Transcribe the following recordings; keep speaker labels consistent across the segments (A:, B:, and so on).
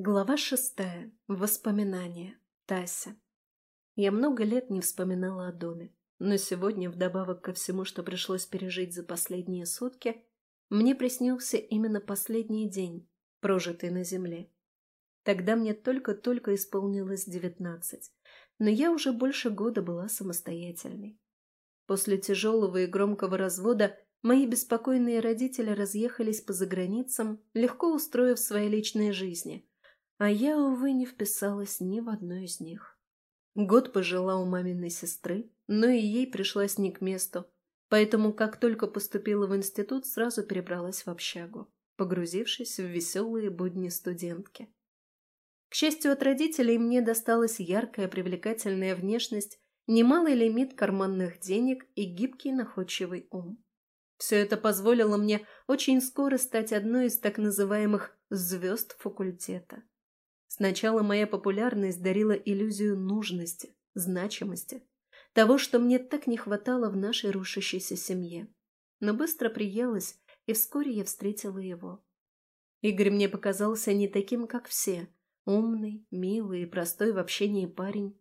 A: Глава шестая. Воспоминания. Тася. Я много лет не вспоминала о доме, но сегодня, вдобавок ко всему, что пришлось пережить за последние сутки, мне приснился именно последний день, прожитый на земле. Тогда мне только-только исполнилось девятнадцать, но я уже больше года была самостоятельной. После тяжелого и громкого развода мои беспокойные родители разъехались по заграницам, легко устроив свои личные жизни – а я, увы, не вписалась ни в одну из них. Год пожила у маминой сестры, но и ей пришлось не к месту, поэтому, как только поступила в институт, сразу перебралась в общагу, погрузившись в веселые будни студентки. К счастью, от родителей мне досталась яркая привлекательная внешность, немалый лимит карманных денег и гибкий находчивый ум. Все это позволило мне очень скоро стать одной из так называемых «звезд факультета». Сначала моя популярность дарила иллюзию нужности, значимости, того, что мне так не хватало в нашей рушащейся семье. Но быстро приелась, и вскоре я встретила его. Игорь мне показался не таким, как все, умный, милый и простой в общении парень.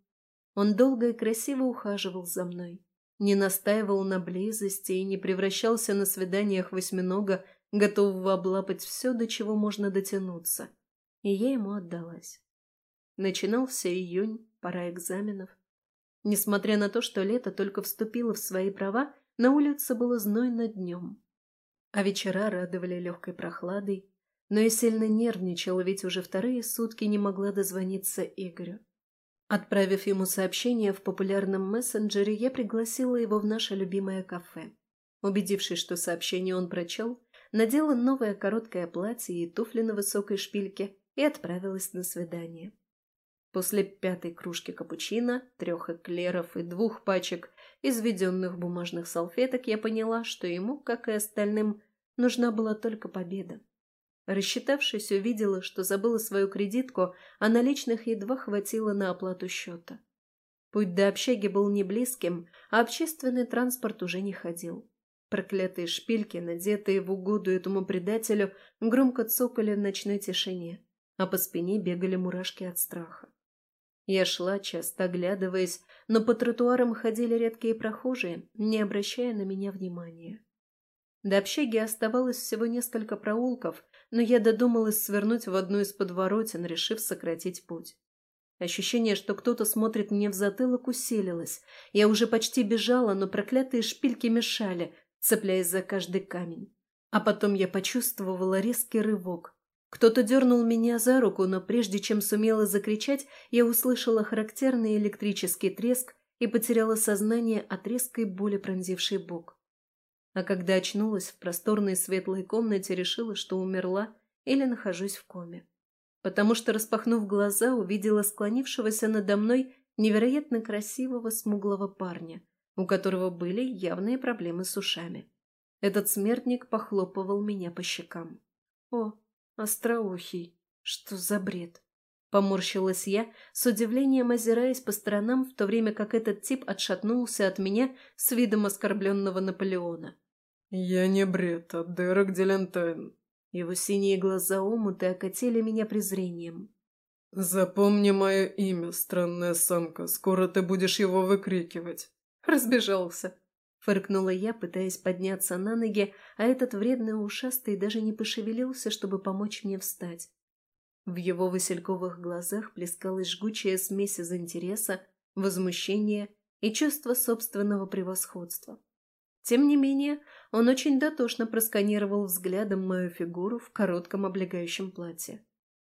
A: Он долго и красиво ухаживал за мной, не настаивал на близости и не превращался на свиданиях восьминога, готового облапать все, до чего можно дотянуться – и я ему отдалась. Начинался июнь, пора экзаменов. Несмотря на то, что лето только вступило в свои права, на улице было знойно днем. А вечера радовали легкой прохладой, но и сильно нервничала, ведь уже вторые сутки не могла дозвониться Игорю. Отправив ему сообщение в популярном мессенджере, я пригласила его в наше любимое кафе. Убедившись, что сообщение он прочел, надела новое короткое платье и туфли на высокой шпильке и отправилась на свидание. После пятой кружки капучино, трех эклеров и двух пачек изведенных бумажных салфеток я поняла, что ему, как и остальным, нужна была только победа. Рассчитавшись, увидела, что забыла свою кредитку, а наличных едва хватило на оплату счета. Путь до общаги был не близким, а общественный транспорт уже не ходил. Проклятые шпильки, надетые в угоду этому предателю, громко цокали в ночной тишине а по спине бегали мурашки от страха. Я шла, часто оглядываясь, но по тротуарам ходили редкие прохожие, не обращая на меня внимания. До общаги оставалось всего несколько проулков, но я додумалась свернуть в одну из подворотен, решив сократить путь. Ощущение, что кто-то смотрит мне в затылок, усилилось. Я уже почти бежала, но проклятые шпильки мешали, цепляясь за каждый камень. А потом я почувствовала резкий рывок, кто-то дернул меня за руку, но прежде чем сумела закричать, я услышала характерный электрический треск и потеряла сознание от резкой боли, пронзившей бок. А когда очнулась в просторной светлой комнате, решила, что умерла или нахожусь в коме. Потому что, распахнув глаза, увидела склонившегося надо мной невероятно красивого смуглого парня, у которого были явные проблемы с ушами. Этот смертник похлопывал меня по щекам. «О, Остроухий. Что за бред? Поморщилась я, с удивлением озираясь по сторонам, в то время как этот тип отшатнулся от меня с видом оскорбленного Наполеона.
B: «Я не бред, а Дерек Дилентайн».
A: Его синие глаза омуты окатили меня презрением.
B: «Запомни мое имя, странная самка, скоро ты будешь его выкрикивать».
A: Разбежался. Фыркнула я, пытаясь подняться на ноги, а этот вредный ушастый даже не пошевелился, чтобы помочь мне встать. В его васильковых глазах плескалась жгучая смесь из интереса, возмущения и чувства собственного превосходства. Тем не менее, он очень дотошно просканировал взглядом мою фигуру в коротком облегающем платье.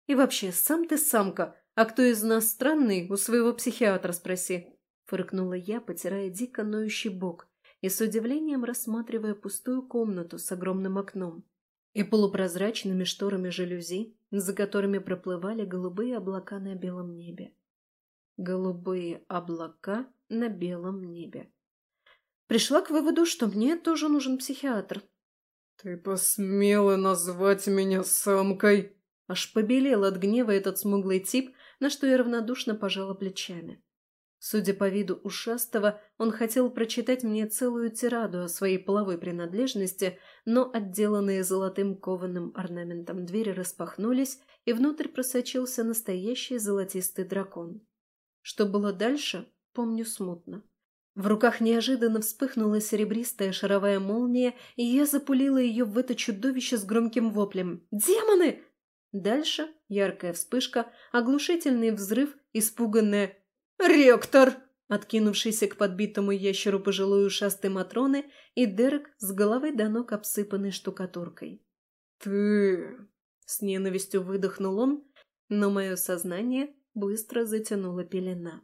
A: «И вообще, сам ты самка, а кто из нас странный, у своего психиатра спроси», — фыркнула я, потирая дико ноющий бок, и с удивлением рассматривая пустую комнату с огромным окном и полупрозрачными шторами жалюзи, за которыми проплывали голубые облака на белом небе. Голубые облака на белом небе. Пришла к выводу, что мне тоже нужен психиатр.
B: «Ты посмела назвать меня самкой?»
A: Аж побелел от гнева этот смуглый тип, на что я равнодушно пожала плечами. Судя по виду ушастого, он хотел прочитать мне целую тираду о своей половой принадлежности, но отделанные золотым кованым орнаментом двери распахнулись, и внутрь просочился настоящий золотистый дракон. Что было дальше, помню смутно. В руках неожиданно вспыхнула серебристая шаровая молния, и я запулила ее в это чудовище с громким воплем. «Демоны!» Дальше яркая вспышка, оглушительный взрыв, испуганная «Ректор!» откинувшийся к подбитому ящеру пожилой ушастой Матроны и Дерек с головы до ног обсыпанной штукатуркой.
B: «Ты...»
A: — с ненавистью выдохнул он, но мое сознание быстро затянула пелена.